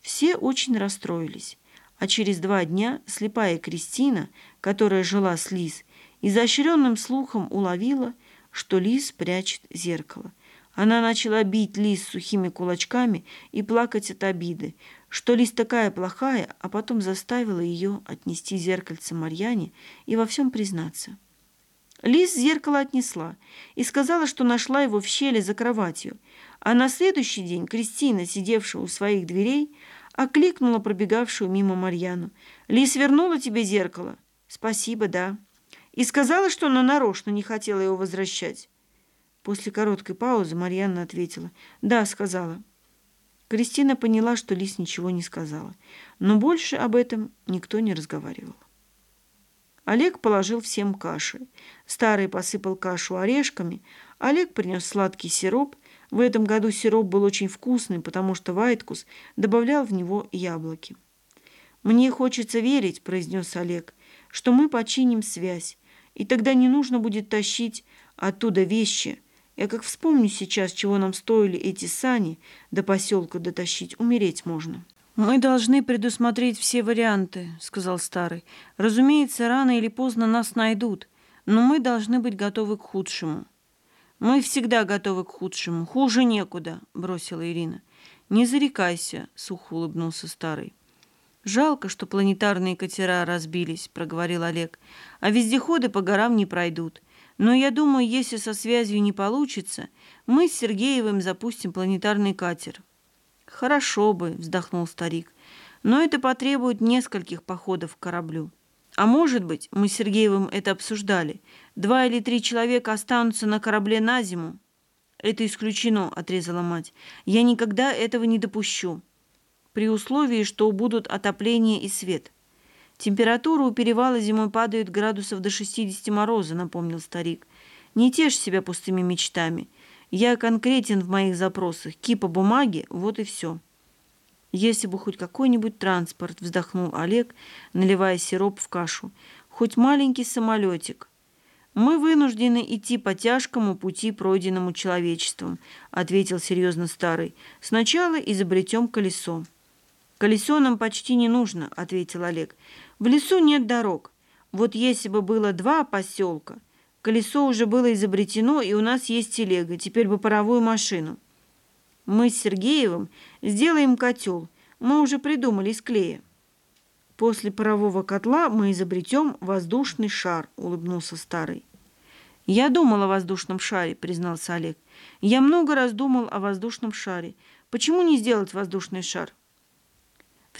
Все очень расстроились, а через два дня слепая Кристина, которая жила с Лис, изощренным слухом уловила, что Лис прячет зеркало. Она начала бить Лис сухими кулачками и плакать от обиды, что Лис такая плохая, а потом заставила ее отнести зеркальце Марьяне и во всем признаться. Лиз зеркало отнесла и сказала, что нашла его в щели за кроватью. А на следующий день Кристина, сидевшая у своих дверей, окликнула пробегавшую мимо Марьяну. «Лиз вернула тебе зеркало?» «Спасибо, да». И сказала, что она нарочно не хотела его возвращать. После короткой паузы Марьяна ответила. «Да», — сказала. Кристина поняла, что Лис ничего не сказала, но больше об этом никто не разговаривал. Олег положил всем каши. Старый посыпал кашу орешками. Олег принес сладкий сироп. В этом году сироп был очень вкусный, потому что Вайткус добавлял в него яблоки. «Мне хочется верить», — произнес Олег, — «что мы починим связь, и тогда не нужно будет тащить оттуда вещи. Я как вспомню сейчас, чего нам стоили эти сани, до поселка дотащить, умереть можно». «Мы должны предусмотреть все варианты», — сказал старый. «Разумеется, рано или поздно нас найдут, но мы должны быть готовы к худшему». «Мы всегда готовы к худшему. Хуже некуда», — бросила Ирина. «Не зарекайся», — сухо улыбнулся старый. «Жалко, что планетарные катера разбились», — проговорил Олег. «А вездеходы по горам не пройдут. Но я думаю, если со связью не получится, мы с Сергеевым запустим планетарный катер». «Хорошо бы», — вздохнул старик, «но это потребует нескольких походов к кораблю. А может быть, мы с Сергеевым это обсуждали, два или три человека останутся на корабле на зиму?» «Это исключено», — отрезала мать. «Я никогда этого не допущу. При условии, что будут отопление и свет». «Температура у перевала зимой падает градусов до 60 мороза», — напомнил старик. «Не тешь себя пустыми мечтами. Я конкретен в моих запросах. Кипа бумаги, вот и все. Если бы хоть какой-нибудь транспорт, вздохнул Олег, наливая сироп в кашу. Хоть маленький самолетик. Мы вынуждены идти по тяжкому пути, пройденному человечеством, ответил серьезно старый. Сначала изобретем колесо. Колесо нам почти не нужно, ответил Олег. В лесу нет дорог. Вот если бы было два поселка, Колесо уже было изобретено, и у нас есть телега, теперь бы паровую машину. Мы с Сергеевым сделаем котел. Мы уже придумали из клея. После парового котла мы изобретем воздушный шар, улыбнулся старый. Я думал о воздушном шаре, признался Олег. Я много раз думал о воздушном шаре. Почему не сделать воздушный шар?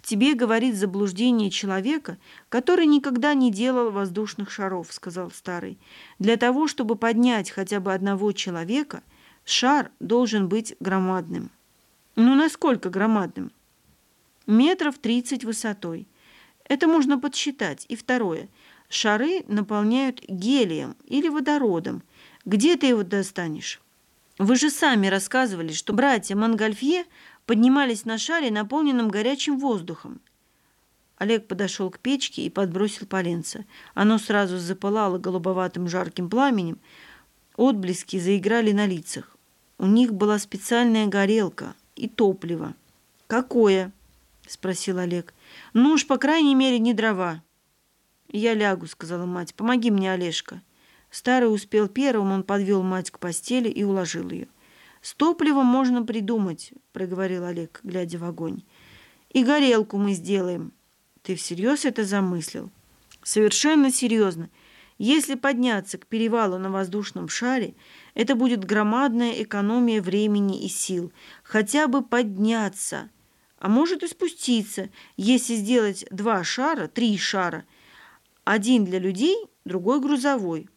В тебе говорит заблуждение человека, который никогда не делал воздушных шаров, сказал старый. Для того, чтобы поднять хотя бы одного человека, шар должен быть громадным. Ну, насколько громадным? Метров тридцать высотой. Это можно подсчитать. И второе. Шары наполняют гелием или водородом. Где ты его достанешь? Вы же сами рассказывали, что братья Монгольфье поднимались на шаре, наполненном горячим воздухом. Олег подошел к печке и подбросил поленце. Оно сразу запылало голубоватым жарким пламенем. Отблески заиграли на лицах. У них была специальная горелка и топливо. «Какое?» – спросил Олег. «Ну уж, по крайней мере, не дрова». «Я лягу», – сказала мать. «Помоги мне, Олежка». Старый успел первым, он подвел мать к постели и уложил ее. «С топливом можно придумать», — проговорил Олег, глядя в огонь. «И горелку мы сделаем». «Ты всерьез это замыслил?» «Совершенно серьезно. Если подняться к перевалу на воздушном шаре, это будет громадная экономия времени и сил. Хотя бы подняться. А может и спуститься, если сделать два шара, три шара. Один для людей, другой грузовой».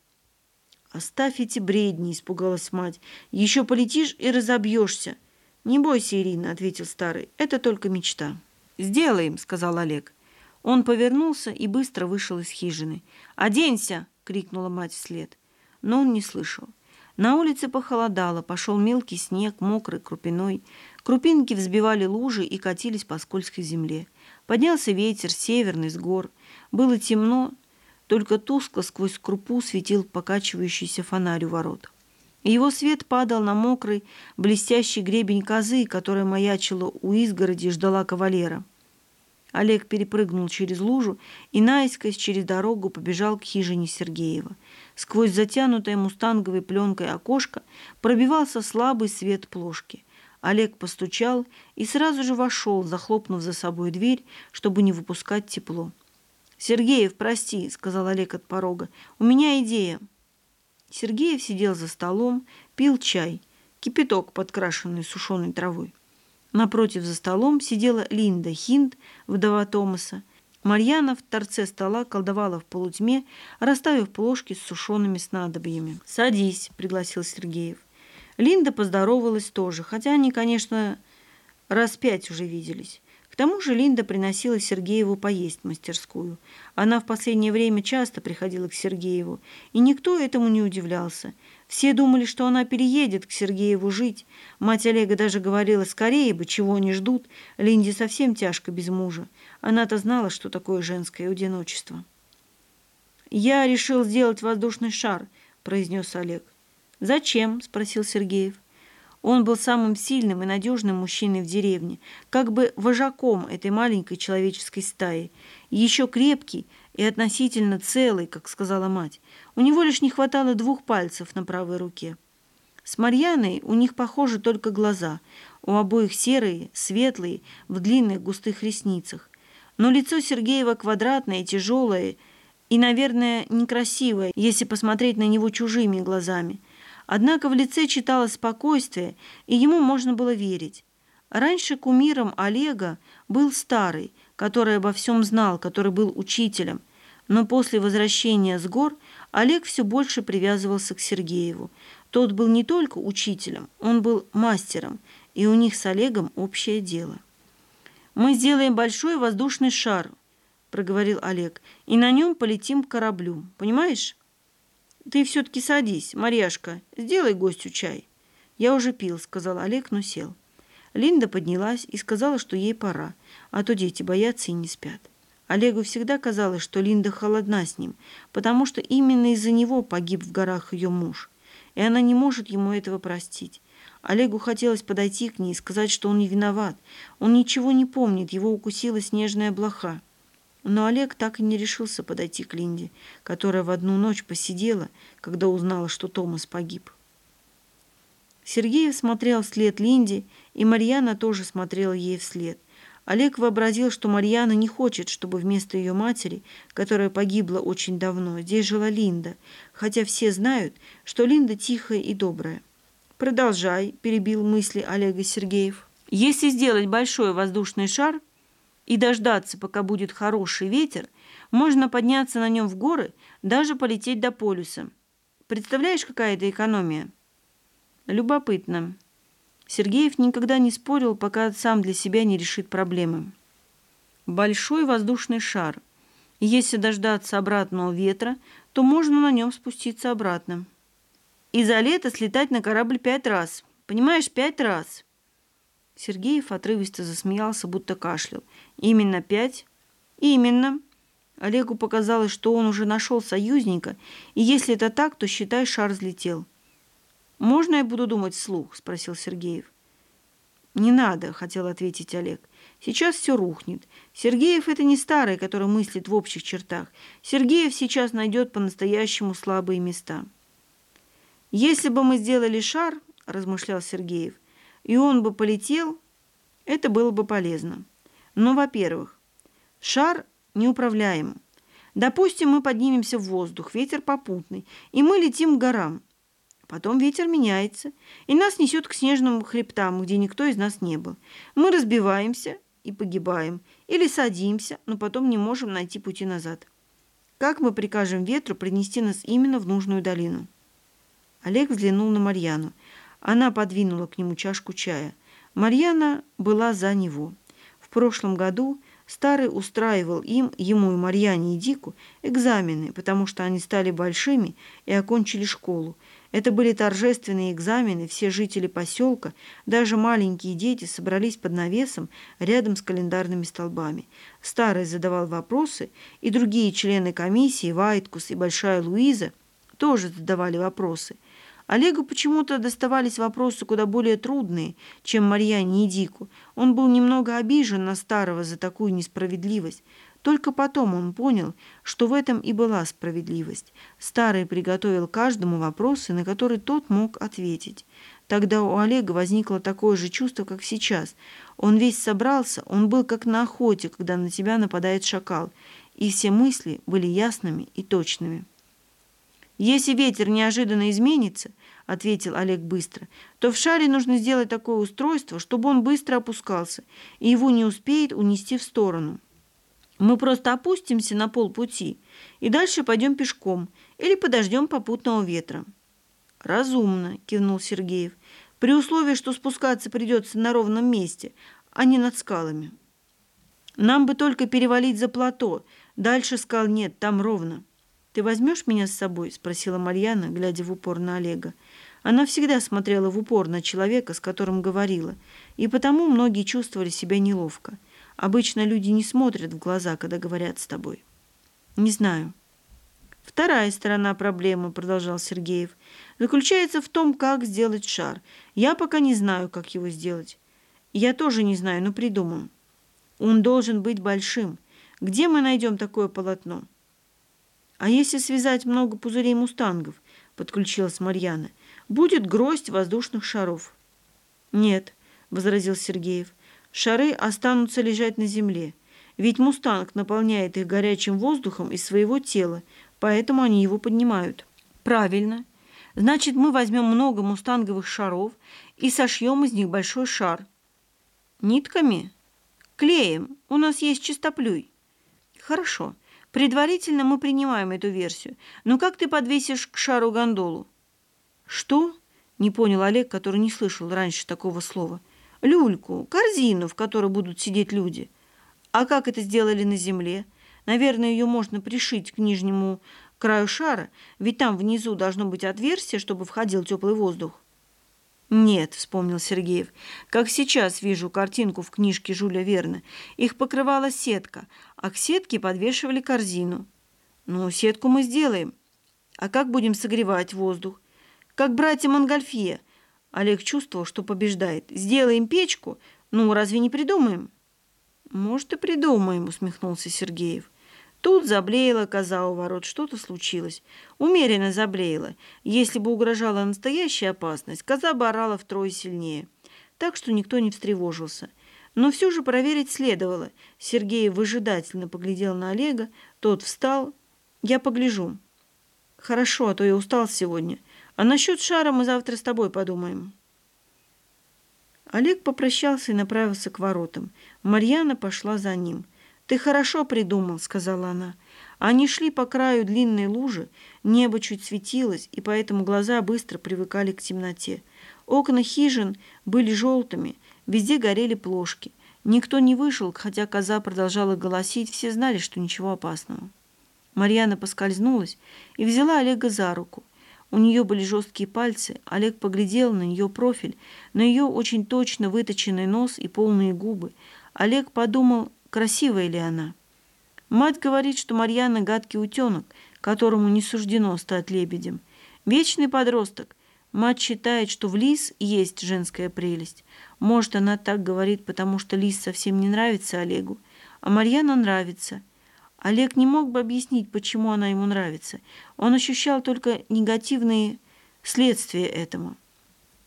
«Оставь эти бредни», — испугалась мать. «Еще полетишь и разобьешься». «Не бойся, Ирина», — ответил старый. «Это только мечта». «Сделаем», — сказал Олег. Он повернулся и быстро вышел из хижины. «Оденься!» — крикнула мать вслед. Но он не слышал. На улице похолодало, пошел мелкий снег, мокрый, крупиной. Крупинки взбивали лужи и катились по скользкой земле. Поднялся ветер, северный, с гор. Было темно, только тускло сквозь крупу светил покачивающийся фонарь у ворот. Его свет падал на мокрый, блестящий гребень козы, которая маячила у изгороди и ждала кавалера. Олег перепрыгнул через лужу и наискось через дорогу побежал к хижине Сергеева. Сквозь затянутое мустанговой пленкой окошко пробивался слабый свет плошки. Олег постучал и сразу же вошел, захлопнув за собой дверь, чтобы не выпускать тепло. «Сергеев, прости», — сказал Олег от порога, — «у меня идея». Сергеев сидел за столом, пил чай, кипяток, подкрашенный сушеной травой. Напротив за столом сидела Линда Хинд, вдова Томаса. Марьяна в торце стола колдовала в полутьме, расставив плошки с сушеными снадобьями. «Садись», — пригласил Сергеев. Линда поздоровалась тоже, хотя они, конечно, раз пять уже виделись. К тому же Линда приносила Сергееву поесть в мастерскую. Она в последнее время часто приходила к Сергееву, и никто этому не удивлялся. Все думали, что она переедет к Сергееву жить. Мать Олега даже говорила, скорее бы, чего они ждут. Линде совсем тяжко без мужа. Она-то знала, что такое женское одиночество. «Я решил сделать воздушный шар», – произнес Олег. «Зачем?» – спросил Сергеев. Он был самым сильным и надежным мужчиной в деревне, как бы вожаком этой маленькой человеческой стаи, еще крепкий и относительно целый, как сказала мать. У него лишь не хватало двух пальцев на правой руке. С Марьяной у них похожи только глаза, у обоих серые, светлые, в длинных густых ресницах. Но лицо Сергеева квадратное, тяжелое и, наверное, некрасивое, если посмотреть на него чужими глазами – Однако в лице читалось спокойствие, и ему можно было верить. Раньше кумиром Олега был старый, который обо всем знал, который был учителем. Но после возвращения с гор Олег все больше привязывался к Сергееву. Тот был не только учителем, он был мастером, и у них с Олегом общее дело. «Мы сделаем большой воздушный шар», – проговорил Олег, – «и на нем полетим к кораблю. Понимаешь?» «Ты все-таки садись, Марьяшка, сделай гостю чай». «Я уже пил», — сказал Олег, но сел. Линда поднялась и сказала, что ей пора, а то дети боятся и не спят. Олегу всегда казалось, что Линда холодна с ним, потому что именно из-за него погиб в горах ее муж, и она не может ему этого простить. Олегу хотелось подойти к ней и сказать, что он не виноват. Он ничего не помнит, его укусила снежная блоха. Но Олег так и не решился подойти к Линде, которая в одну ночь посидела, когда узнала, что Томас погиб. Сергеев смотрел вслед Линде, и Марьяна тоже смотрела ей вслед. Олег вообразил, что Марьяна не хочет, чтобы вместо ее матери, которая погибла очень давно, здесь жила Линда, хотя все знают, что Линда тихая и добрая. «Продолжай», – перебил мысли Олега Сергеев. «Если сделать большой воздушный шар и дождаться, пока будет хороший ветер, можно подняться на нем в горы, даже полететь до полюса. Представляешь, какая это экономия?» Любопытно. Сергеев никогда не спорил, пока сам для себя не решит проблемы. Большой воздушный шар. Если дождаться обратного ветра, то можно на нем спуститься обратно. И за лето слетать на корабль пять раз. Понимаешь, пять раз. Сергеев отрывисто засмеялся, будто кашлял. Именно пять? Именно. Олегу показалось, что он уже нашел союзника, и если это так, то, считай, шар взлетел. «Можно я буду думать вслух?» – спросил Сергеев. «Не надо», – хотел ответить Олег. «Сейчас все рухнет. Сергеев – это не старый, который мыслит в общих чертах. Сергеев сейчас найдет по-настоящему слабые места». «Если бы мы сделали шар», – размышлял Сергеев, – «и он бы полетел, это было бы полезно. Но, во-первых, шар неуправляем. Допустим, мы поднимемся в воздух, ветер попутный, и мы летим к горам. Потом ветер меняется, и нас несет к снежным хребтам, где никто из нас не был. Мы разбиваемся и погибаем, или садимся, но потом не можем найти пути назад. Как мы прикажем ветру принести нас именно в нужную долину? Олег взглянул на Марьяну. Она подвинула к нему чашку чая. Марьяна была за него. В прошлом году Старый устраивал им, ему и Марьяне и Дику, экзамены, потому что они стали большими и окончили школу, это были торжественные экзамены, все жители поселка, даже маленькие дети собрались под навесом рядом с календарными столбами. Старый задавал вопросы, и другие члены комиссии, Вайткус и Большая Луиза, тоже задавали вопросы. Олегу почему-то доставались вопросы куда более трудные, чем Марьяне и Дику. Он был немного обижен на Старого за такую несправедливость. Только потом он понял, что в этом и была справедливость. Старый приготовил каждому вопросы, на которые тот мог ответить. Тогда у Олега возникло такое же чувство, как сейчас. Он весь собрался, он был как на охоте, когда на тебя нападает шакал, и все мысли были ясными и точными. «Если ветер неожиданно изменится, — ответил Олег быстро, — то в шаре нужно сделать такое устройство, чтобы он быстро опускался, и его не успеет унести в сторону». Мы просто опустимся на полпути и дальше пойдем пешком или подождем попутного ветра». «Разумно», – кивнул Сергеев, «при условии, что спускаться придется на ровном месте, а не над скалами». «Нам бы только перевалить за плато. Дальше скал нет, там ровно». «Ты возьмешь меня с собой?» – спросила Марьяна, глядя в упор на Олега. Она всегда смотрела в упор на человека, с которым говорила, и потому многие чувствовали себя неловко – Обычно люди не смотрят в глаза, когда говорят с тобой. Не знаю. Вторая сторона проблемы, продолжал Сергеев, заключается в том, как сделать шар. Я пока не знаю, как его сделать. Я тоже не знаю, но придумаю. Он должен быть большим. Где мы найдем такое полотно? А если связать много пузырей мустангов, подключилась Марьяна, будет гроздь воздушных шаров. Нет, возразил Сергеев, шары останутся лежать на земле. Ведь мустанг наполняет их горячим воздухом из своего тела, поэтому они его поднимают. Правильно. Значит, мы возьмем много мустанговых шаров и сошьем из них большой шар. Нитками? Клеем. У нас есть чистоплюй. Хорошо. Предварительно мы принимаем эту версию. Но как ты подвесишь к шару гондолу? Что? Не понял Олег, который не слышал раньше такого слова люльку, корзину, в которой будут сидеть люди. А как это сделали на земле? Наверное, ее можно пришить к нижнему краю шара, ведь там внизу должно быть отверстие, чтобы входил теплый воздух. «Нет», — вспомнил Сергеев, — «как сейчас вижу картинку в книжке Жюля Верна. Их покрывала сетка, а к сетке подвешивали корзину. Ну, сетку мы сделаем. А как будем согревать воздух? Как братья Монгольфье — Олег чувствовал, что побеждает. «Сделаем печку? Ну, разве не придумаем?» «Может, и придумаем», — усмехнулся Сергеев. Тут заблеяла коза у ворот, что-то случилось. Умеренно заблеяла. Если бы угрожала настоящая опасность, коза бы орала втрое сильнее. Так что никто не встревожился. Но все же проверить следовало. Сергей выжидательно поглядел на Олега. Тот встал. «Я погляжу». «Хорошо, а то я устал сегодня. А насчет шара мы завтра с тобой подумаем». Олег попрощался и направился к воротам. Марьяна пошла за ним – «Ты хорошо придумал», — сказала она. Они шли по краю длинной лужи, небо чуть светилось, и поэтому глаза быстро привыкали к темноте. Окна хижин были желтыми, везде горели плошки. Никто не вышел, хотя коза продолжала голосить, все знали, что ничего опасного. Марьяна поскользнулась и взяла Олега за руку. У нее были жесткие пальцы, Олег поглядел на нее профиль, на ее очень точно выточенный нос и полные губы. Олег подумал, красивая ли она. Мать говорит, что Марьяна гадкий утенок, которому не суждено стать лебедем. Вечный подросток. Мать считает, что в лис есть женская прелесть. Может, она так говорит, потому что лис совсем не нравится Олегу, а Марьяна нравится. Олег не мог бы объяснить, почему она ему нравится. Он ощущал только негативные следствия этому.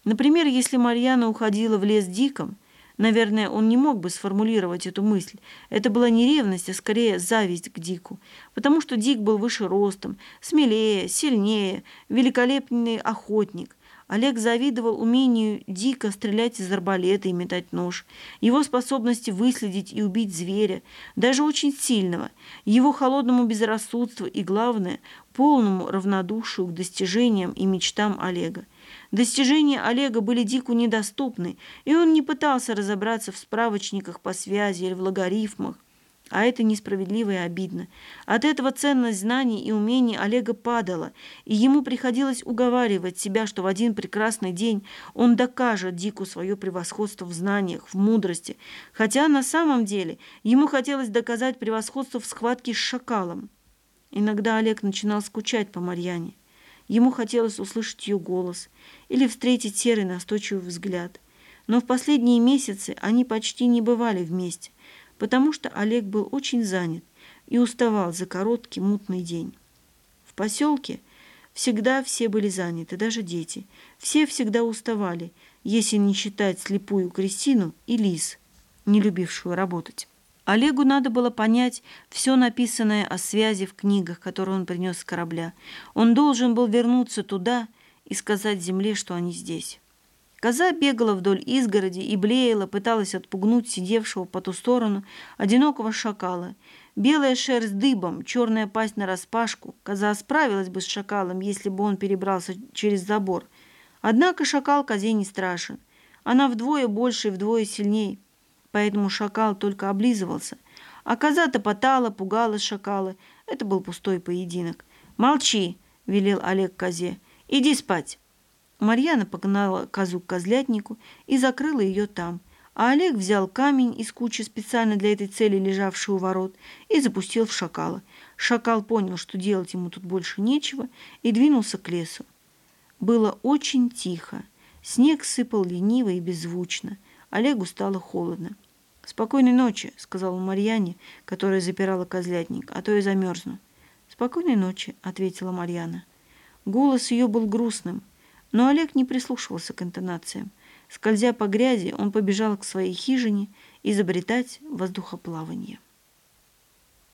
Например, если Марьяна уходила в лес диком – Наверное, он не мог бы сформулировать эту мысль. Это была не ревность, а скорее зависть к Дику. Потому что Дик был выше ростом, смелее, сильнее, великолепный охотник. Олег завидовал умению Дика стрелять из арбалета и метать нож, его способности выследить и убить зверя, даже очень сильного, его холодному безрассудству и, главное, полному равнодушию к достижениям и мечтам Олега. Достижения Олега были Дику недоступны, и он не пытался разобраться в справочниках по связи или в логарифмах. А это несправедливо и обидно. От этого ценность знаний и умений Олега падала, и ему приходилось уговаривать себя, что в один прекрасный день он докажет Дику свое превосходство в знаниях, в мудрости, хотя на самом деле ему хотелось доказать превосходство в схватке с шакалом. Иногда Олег начинал скучать по Марьяне. Ему хотелось услышать ее голос или встретить серый настойчивый взгляд. Но в последние месяцы они почти не бывали вместе, потому что Олег был очень занят и уставал за короткий мутный день. В поселке всегда все были заняты, даже дети. Все всегда уставали, если не считать слепую Кристину и Лис, не любившую работать. Олегу надо было понять все написанное о связи в книгах, которые он принес с корабля. Он должен был вернуться туда и сказать земле, что они здесь. Коза бегала вдоль изгороди и блеяла, пыталась отпугнуть сидевшего по ту сторону одинокого шакала. Белая шерсть дыбом, черная пасть нараспашку. Коза справилась бы с шакалом, если бы он перебрался через забор. Однако шакал козе не страшен. Она вдвое больше и вдвое сильнее поэтому шакал только облизывался. А коза топотала, пугала шакала. Это был пустой поединок. «Молчи!» – велел Олег козе. «Иди спать!» Марьяна погнала козу к козлятнику и закрыла ее там. А Олег взял камень из кучи специально для этой цели, лежавший у ворот, и запустил в шакала. Шакал понял, что делать ему тут больше нечего, и двинулся к лесу. Было очень тихо. Снег сыпал лениво и беззвучно. Олегу стало холодно. «Спокойной ночи», — сказал он Марьяне, которая запирала козлятник, «а то я замерзну». «Спокойной ночи», — ответила Марьяна. Голос ее был грустным, но Олег не прислушивался к интонациям. Скользя по грязи, он побежал к своей хижине изобретать воздухоплавание.